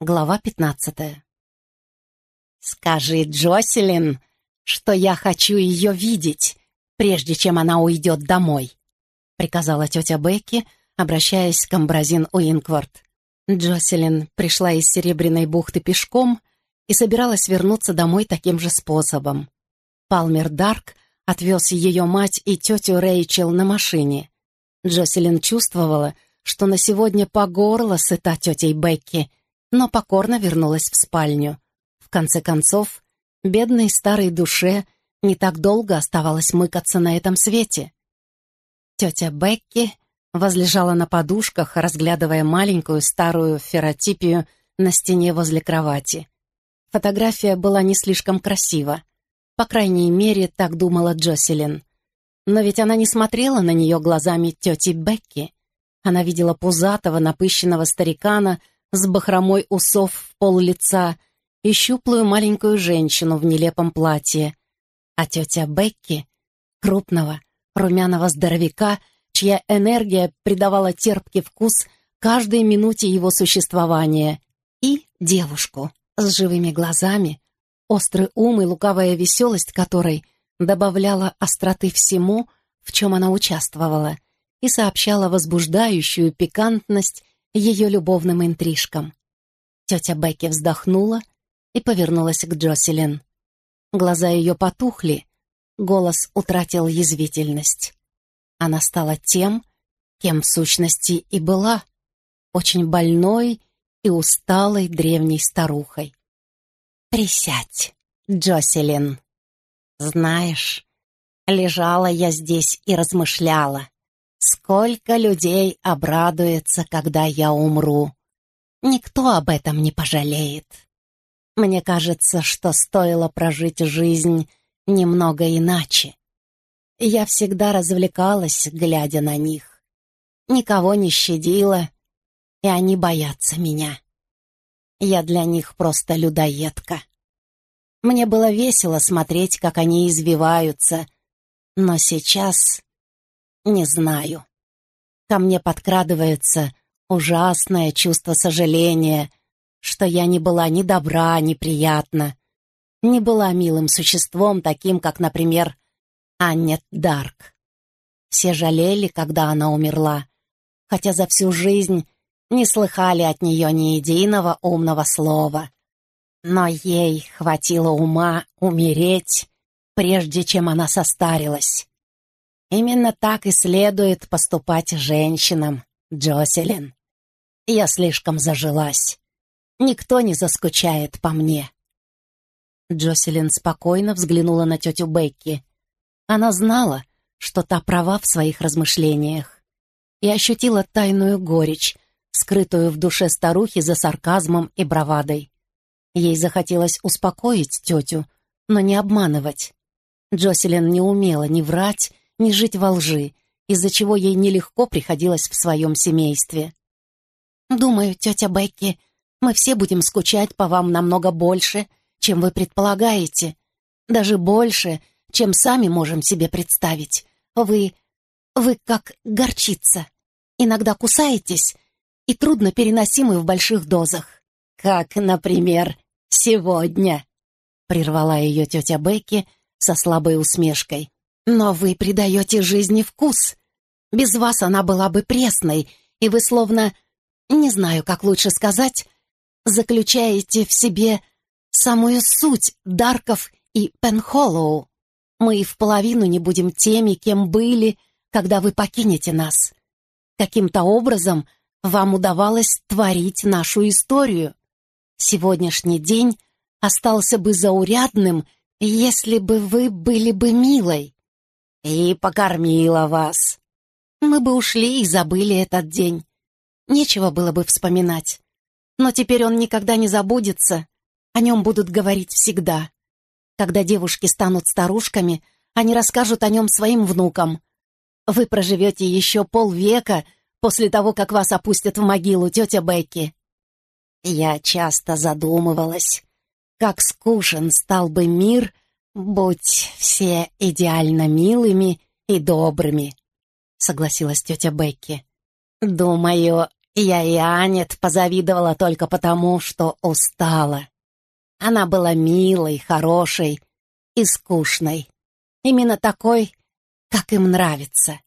Глава пятнадцатая. «Скажи Джоселин, что я хочу ее видеть, прежде чем она уйдет домой», приказала тетя Бекки, обращаясь к Амбразин Уинквард. Джоселин пришла из Серебряной бухты пешком и собиралась вернуться домой таким же способом. Палмер Дарк отвез ее мать и тетю Рэйчел на машине. Джоселин чувствовала, что на сегодня по горло сыта тетей Бекки — но покорно вернулась в спальню. В конце концов, бедной старой душе не так долго оставалось мыкаться на этом свете. Тетя Бекки возлежала на подушках, разглядывая маленькую старую ферротипию на стене возле кровати. Фотография была не слишком красива. По крайней мере, так думала Джоселин. Но ведь она не смотрела на нее глазами тети Бекки. Она видела пузатого, напыщенного старикана с бахромой усов в пол лица и щуплую маленькую женщину в нелепом платье. А тетя Бекки — крупного, румяного здоровяка, чья энергия придавала терпкий вкус каждой минуте его существования, и девушку с живыми глазами, острый ум и лукавая веселость которой добавляла остроты всему, в чем она участвовала, и сообщала возбуждающую пикантность ее любовным интрижкам. Тетя Бекки вздохнула и повернулась к Джоселин. Глаза ее потухли, голос утратил язвительность. Она стала тем, кем в сущности и была, очень больной и усталой древней старухой. «Присядь, Джоселин. Знаешь, лежала я здесь и размышляла. Сколько людей обрадуется, когда я умру. Никто об этом не пожалеет. Мне кажется, что стоило прожить жизнь немного иначе. Я всегда развлекалась, глядя на них. Никого не щадила, и они боятся меня. Я для них просто людоедка. Мне было весело смотреть, как они извиваются, но сейчас не знаю. Ко мне подкрадывается ужасное чувство сожаления, что я не была ни добра, ни приятна, не была милым существом, таким, как, например, Аннет Дарк. Все жалели, когда она умерла, хотя за всю жизнь не слыхали от нее ни единого умного слова. Но ей хватило ума умереть, прежде чем она состарилась. Именно так и следует поступать женщинам, Джоселин. Я слишком зажилась. Никто не заскучает по мне. Джоселин спокойно взглянула на тетю Бекки. Она знала, что та права в своих размышлениях, и ощутила тайную горечь, скрытую в душе старухи за сарказмом и бравадой. Ей захотелось успокоить тетю, но не обманывать. Джоселин не умела ни врать, не жить во лжи, из-за чего ей нелегко приходилось в своем семействе. «Думаю, тетя Бекки, мы все будем скучать по вам намного больше, чем вы предполагаете. Даже больше, чем сами можем себе представить. Вы... вы как горчица. Иногда кусаетесь, и трудно переносимы в больших дозах. Как, например, сегодня», — прервала ее тетя Бекки со слабой усмешкой. Но вы придаете жизни вкус. Без вас она была бы пресной, и вы словно, не знаю, как лучше сказать, заключаете в себе самую суть Дарков и Пенхоллоу. Мы и в половину не будем теми, кем были, когда вы покинете нас. Каким-то образом вам удавалось творить нашу историю. Сегодняшний день остался бы заурядным, если бы вы были бы милой и покормила вас. Мы бы ушли и забыли этот день. Нечего было бы вспоминать. Но теперь он никогда не забудется. О нем будут говорить всегда. Когда девушки станут старушками, они расскажут о нем своим внукам. Вы проживете еще полвека после того, как вас опустят в могилу, тетя Бекки. Я часто задумывалась, как скучен стал бы мир, «Будь все идеально милыми и добрыми», — согласилась тетя Бекки. «Думаю, Я и Анет позавидовала только потому, что устала. Она была милой, хорошей и скучной. Именно такой, как им нравится.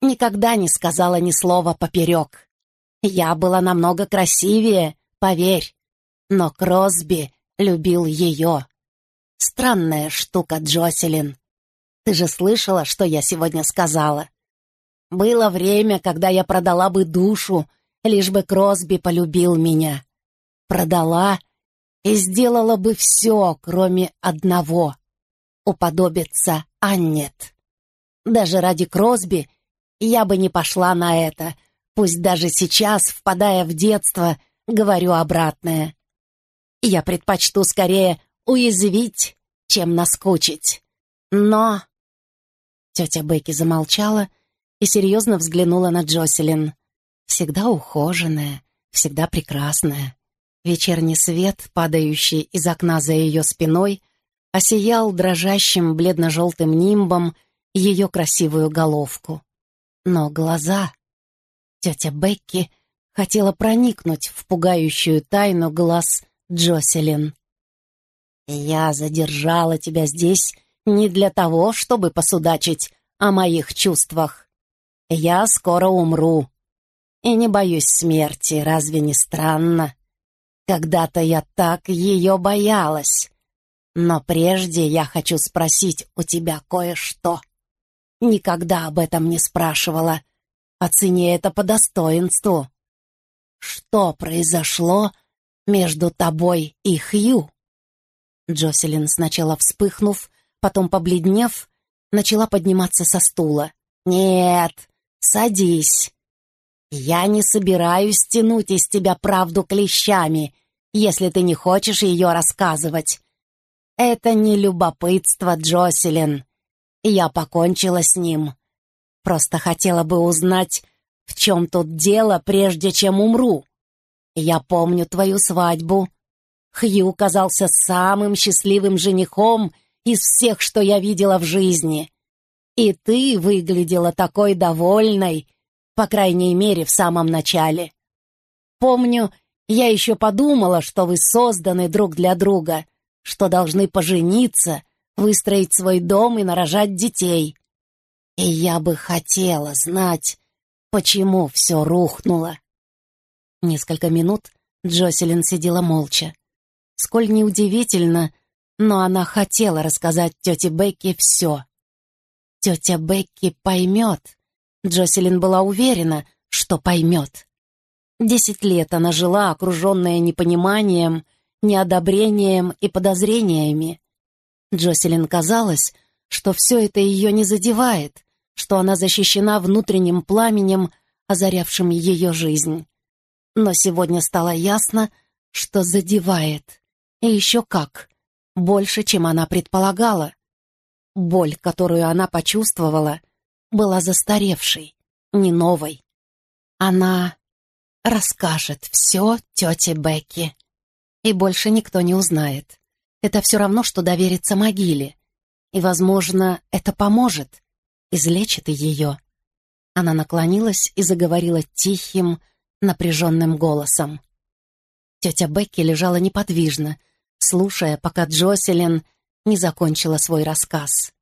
Никогда не сказала ни слова поперек. Я была намного красивее, поверь. Но Кросби любил ее. Странная штука, Джоселин. Ты же слышала, что я сегодня сказала? Было время, когда я продала бы душу, лишь бы Кросби полюбил меня. Продала и сделала бы все, кроме одного — уподобиться Аннет. Даже ради Кросби я бы не пошла на это, пусть даже сейчас, впадая в детство, говорю обратное. Я предпочту скорее уязвить, чем наскучить. Но...» Тетя Бекки замолчала и серьезно взглянула на Джоселин. Всегда ухоженная, всегда прекрасная. Вечерний свет, падающий из окна за ее спиной, осиял дрожащим бледно-желтым нимбом ее красивую головку. Но глаза... Тетя Бекки хотела проникнуть в пугающую тайну глаз Джоселин. «Я задержала тебя здесь не для того, чтобы посудачить о моих чувствах. Я скоро умру. И не боюсь смерти, разве не странно? Когда-то я так ее боялась. Но прежде я хочу спросить у тебя кое-что. Никогда об этом не спрашивала. Оцени это по достоинству. Что произошло между тобой и Хью?» Джоселин, сначала вспыхнув, потом побледнев, начала подниматься со стула. «Нет, садись. Я не собираюсь тянуть из тебя правду клещами, если ты не хочешь ее рассказывать. Это не любопытство, Джоселин. Я покончила с ним. Просто хотела бы узнать, в чем тут дело, прежде чем умру. Я помню твою свадьбу. Хью казался самым счастливым женихом из всех, что я видела в жизни. И ты выглядела такой довольной, по крайней мере, в самом начале. Помню, я еще подумала, что вы созданы друг для друга, что должны пожениться, выстроить свой дом и нарожать детей. И я бы хотела знать, почему все рухнуло. Несколько минут Джоселин сидела молча. Сколь неудивительно, но она хотела рассказать тете Бекки все. Тетя Бекки поймет. Джоселин была уверена, что поймет. Десять лет она жила, окруженная непониманием, неодобрением и подозрениями. Джоселин казалось, что все это ее не задевает, что она защищена внутренним пламенем, озарявшим ее жизнь. Но сегодня стало ясно, что задевает. И еще как. Больше, чем она предполагала. Боль, которую она почувствовала, была застаревшей, не новой. Она расскажет все тете Бекки. И больше никто не узнает. Это все равно, что довериться могиле. И, возможно, это поможет, излечит ее. Она наклонилась и заговорила тихим, напряженным голосом. Тетя Бекки лежала неподвижно, слушая, пока Джоселин не закончила свой рассказ.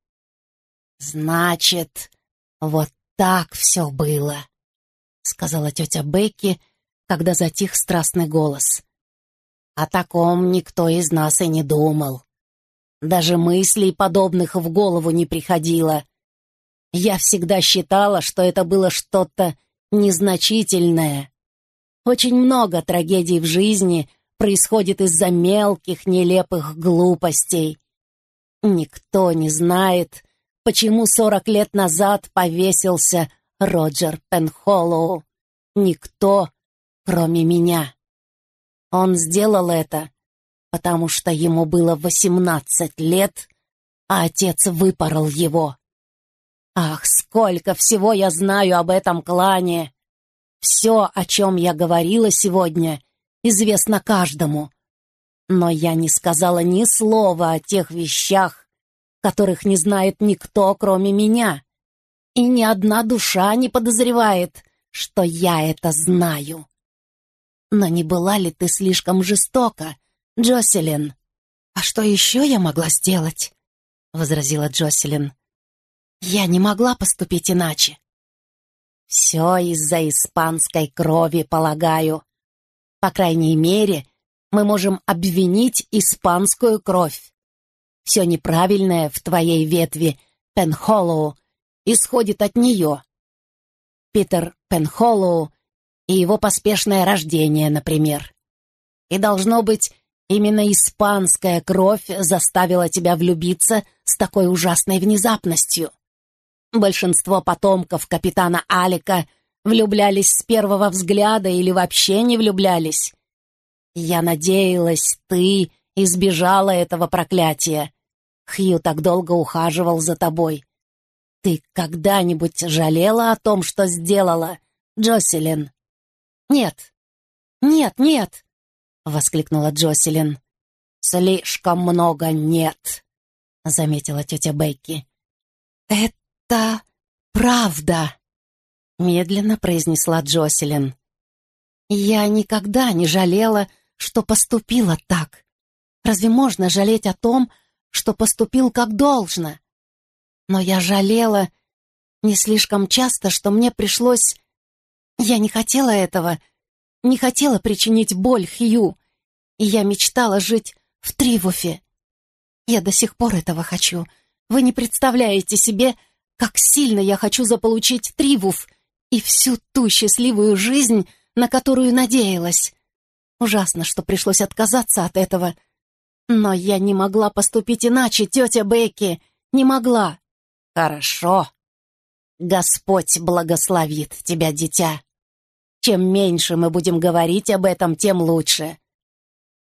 «Значит, вот так все было», — сказала тетя Бекки, когда затих страстный голос. «О таком никто из нас и не думал. Даже мыслей подобных в голову не приходило. Я всегда считала, что это было что-то незначительное. Очень много трагедий в жизни происходит из-за мелких, нелепых глупостей. Никто не знает, почему сорок лет назад повесился Роджер Пенхоллоу. Никто, кроме меня. Он сделал это, потому что ему было восемнадцать лет, а отец выпорол его. Ах, сколько всего я знаю об этом клане! Все, о чем я говорила сегодня, известно каждому. Но я не сказала ни слова о тех вещах, которых не знает никто, кроме меня. И ни одна душа не подозревает, что я это знаю. Но не была ли ты слишком жестока, Джоселин? А что еще я могла сделать? возразила Джоселин. Я не могла поступить иначе. Все из-за испанской крови, полагаю. По крайней мере, мы можем обвинить испанскую кровь. Все неправильное в твоей ветви Пенхоллоу исходит от нее. Питер Пенхоллоу и его поспешное рождение, например. И должно быть, именно испанская кровь заставила тебя влюбиться с такой ужасной внезапностью. Большинство потомков капитана Алика влюблялись с первого взгляда или вообще не влюблялись. Я надеялась, ты избежала этого проклятия. Хью так долго ухаживал за тобой. Ты когда-нибудь жалела о том, что сделала, Джоселин? Нет, нет, нет, воскликнула Джоселин. Слишком много нет, заметила тетя Бекки. Это правда, медленно произнесла Джоселин. Я никогда не жалела, что поступила так. Разве можно жалеть о том, что поступил как должно? Но я жалела не слишком часто, что мне пришлось... Я не хотела этого, не хотела причинить боль Хью, и я мечтала жить в Тривуфе. Я до сих пор этого хочу. Вы не представляете себе, как сильно я хочу заполучить Тривуф и всю ту счастливую жизнь, на которую надеялась. Ужасно, что пришлось отказаться от этого. Но я не могла поступить иначе, тетя Бекки, не могла. Хорошо. Господь благословит тебя, дитя. Чем меньше мы будем говорить об этом, тем лучше.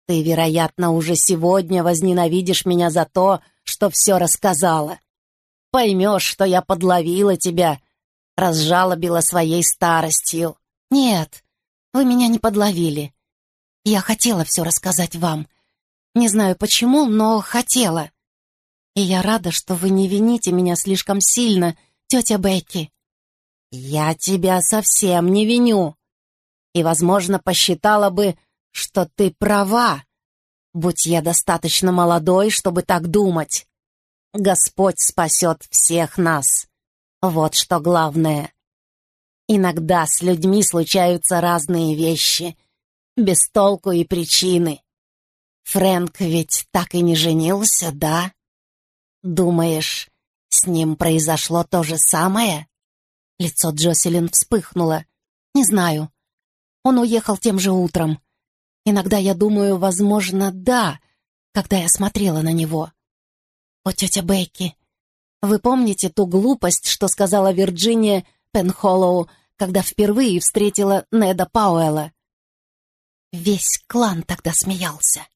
Ты, вероятно, уже сегодня возненавидишь меня за то, что все рассказала. Поймешь, что я подловила тебя, разжалобила своей старостью. Нет, вы меня не подловили. Я хотела все рассказать вам. Не знаю почему, но хотела. И я рада, что вы не вините меня слишком сильно, тетя Бекки. Я тебя совсем не виню. И, возможно, посчитала бы, что ты права, будь я достаточно молодой, чтобы так думать. Господь спасет всех нас. Вот что главное. Иногда с людьми случаются разные вещи, без толку и причины. Фрэнк ведь так и не женился, да? Думаешь, с ним произошло то же самое? Лицо Джоселин вспыхнуло. Не знаю. Он уехал тем же утром. Иногда я думаю, возможно, да, когда я смотрела на него. О, тетя Бекки, вы помните ту глупость, что сказала Вирджиния Пенхоллоу, когда впервые встретила Неда Пауэлла? Весь клан тогда смеялся.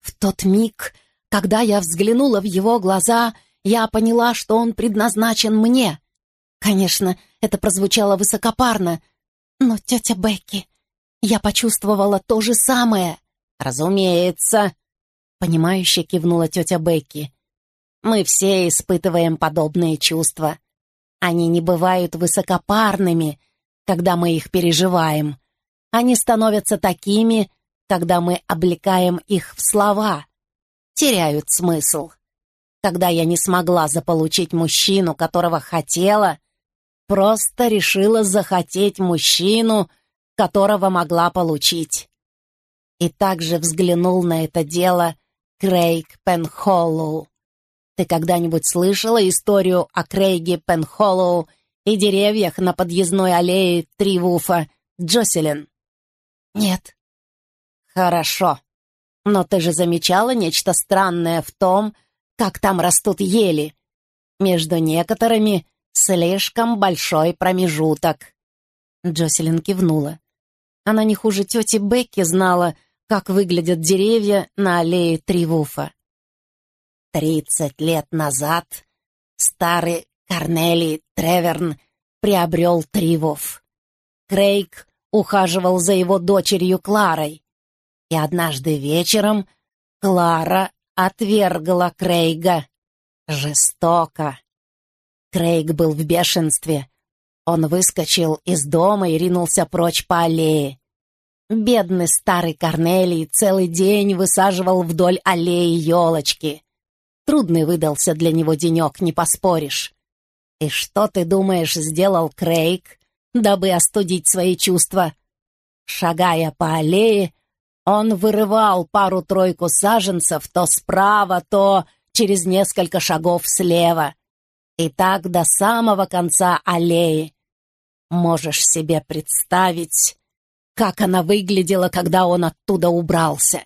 В тот миг, когда я взглянула в его глаза, я поняла, что он предназначен мне. Конечно, это прозвучало высокопарно, но, тетя Бекки, я почувствовала то же самое. Разумеется, понимающе кивнула тетя Бекки. Мы все испытываем подобные чувства. Они не бывают высокопарными, когда мы их переживаем. Они становятся такими, когда мы облекаем их в слова. Теряют смысл. Когда я не смогла заполучить мужчину, которого хотела, просто решила захотеть мужчину, которого могла получить. И также взглянул на это дело Крейг Пенхоллоу. Ты когда-нибудь слышала историю о Крейге Пенхоллоу и деревьях на подъездной аллее Тривуфа, Джоселин? «Нет». «Хорошо. Но ты же замечала нечто странное в том, как там растут ели? Между некоторыми слишком большой промежуток». Джоселин кивнула. Она не хуже тети Бекки знала, как выглядят деревья на аллее Тривуфа. Тридцать лет назад старый Корнелий Треверн приобрел Тривуф. Крейг ухаживал за его дочерью Кларой. И однажды вечером Клара отвергла Крейга. Жестоко. Крейг был в бешенстве. Он выскочил из дома и ринулся прочь по аллее. Бедный старый Корнелий целый день высаживал вдоль аллеи елочки. Трудный выдался для него денек, не поспоришь. И что, ты думаешь, сделал Крейг, дабы остудить свои чувства? Шагая по аллее, он вырывал пару-тройку саженцев то справа, то через несколько шагов слева. И так до самого конца аллеи. Можешь себе представить, как она выглядела, когда он оттуда убрался.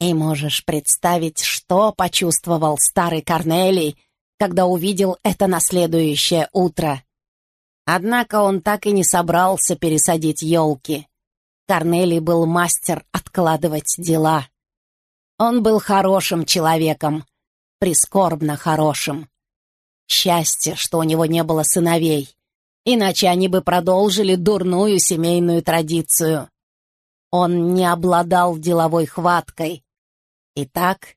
И можешь представить, что почувствовал старый Корнелий, когда увидел это на следующее утро. Однако он так и не собрался пересадить елки. Корнелий был мастер откладывать дела. Он был хорошим человеком, прискорбно хорошим. Счастье, что у него не было сыновей иначе они бы продолжили дурную семейную традицию. Он не обладал деловой хваткой. Итак,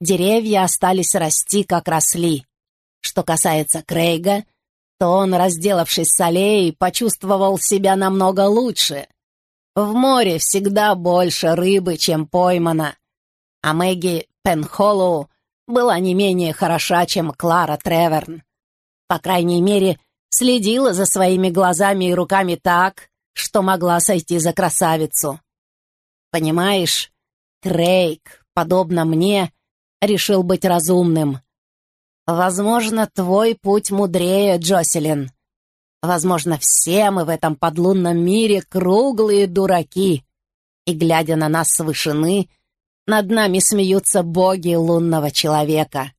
деревья остались расти, как росли. Что касается Крейга, то он, разделавшись с аллеей, почувствовал себя намного лучше. В море всегда больше рыбы, чем поймано. А Мэгги Пенхоллоу была не менее хороша, чем Клара Треверн. По крайней мере, следила за своими глазами и руками так, что могла сойти за красавицу. Понимаешь, Крейг, подобно мне, решил быть разумным. Возможно, твой путь мудрее, Джоселин. Возможно, все мы в этом подлунном мире круглые дураки. И, глядя на нас с вышины, над нами смеются боги лунного человека.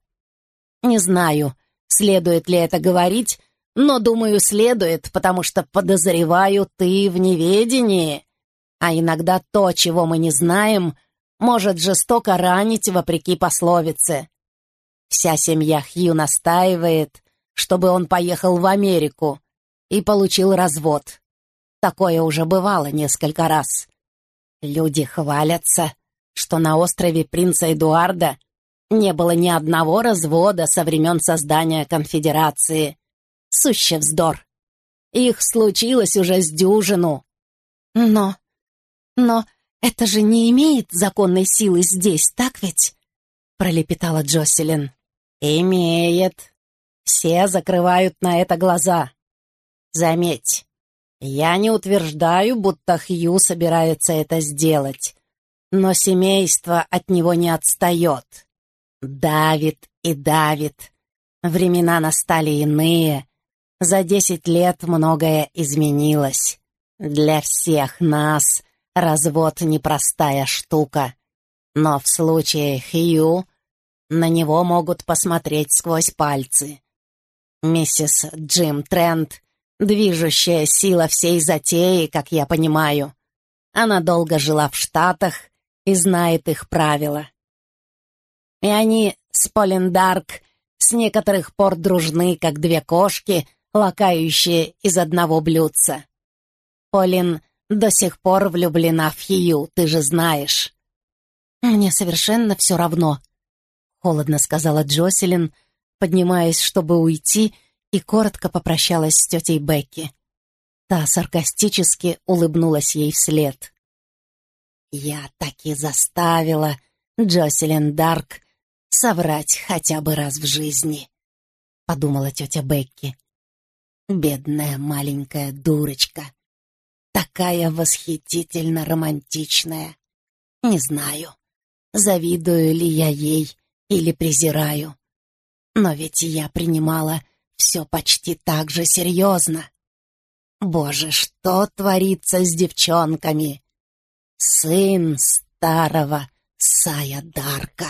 Не знаю, следует ли это говорить, но, думаю, следует, потому что, подозреваю, ты в неведении. А иногда то, чего мы не знаем, может жестоко ранить вопреки пословице. Вся семья Хью настаивает, чтобы он поехал в Америку и получил развод. Такое уже бывало несколько раз. Люди хвалятся, что на острове принца Эдуарда не было ни одного развода со времен создания конфедерации. Сущий вздор. Их случилось уже с дюжину. Но... но это же не имеет законной силы здесь, так ведь? Пролепетала Джоселин. Имеет. Все закрывают на это глаза. Заметь, я не утверждаю, будто Хью собирается это сделать, но семейство от него не отстает. Давит и давит. Времена настали иные, за десять лет многое изменилось. Для всех нас развод непростая штука. Но в случае Хью на него могут посмотреть сквозь пальцы. Миссис Джим Трент — движущая сила всей затеи, как я понимаю. Она долго жила в Штатах и знает их правила. И они с Полин Дарк с некоторых пор дружны, как две кошки — лакающие из одного блюдца. Полин до сих пор влюблена в Хью, ты же знаешь. Мне совершенно все равно, холодно сказала Джоселин, поднимаясь, чтобы уйти, и коротко попрощалась с тетей Бекки. Та саркастически улыбнулась ей вслед. «Я таки заставила Джоселин Дарк соврать хотя бы раз в жизни», — подумала тетя Бекки. Бедная маленькая дурочка. Такая восхитительно романтичная. Не знаю, завидую ли я ей или презираю. Но ведь я принимала все почти так же серьезно. Боже, что творится с девчонками? Сын старого Сая Дарка.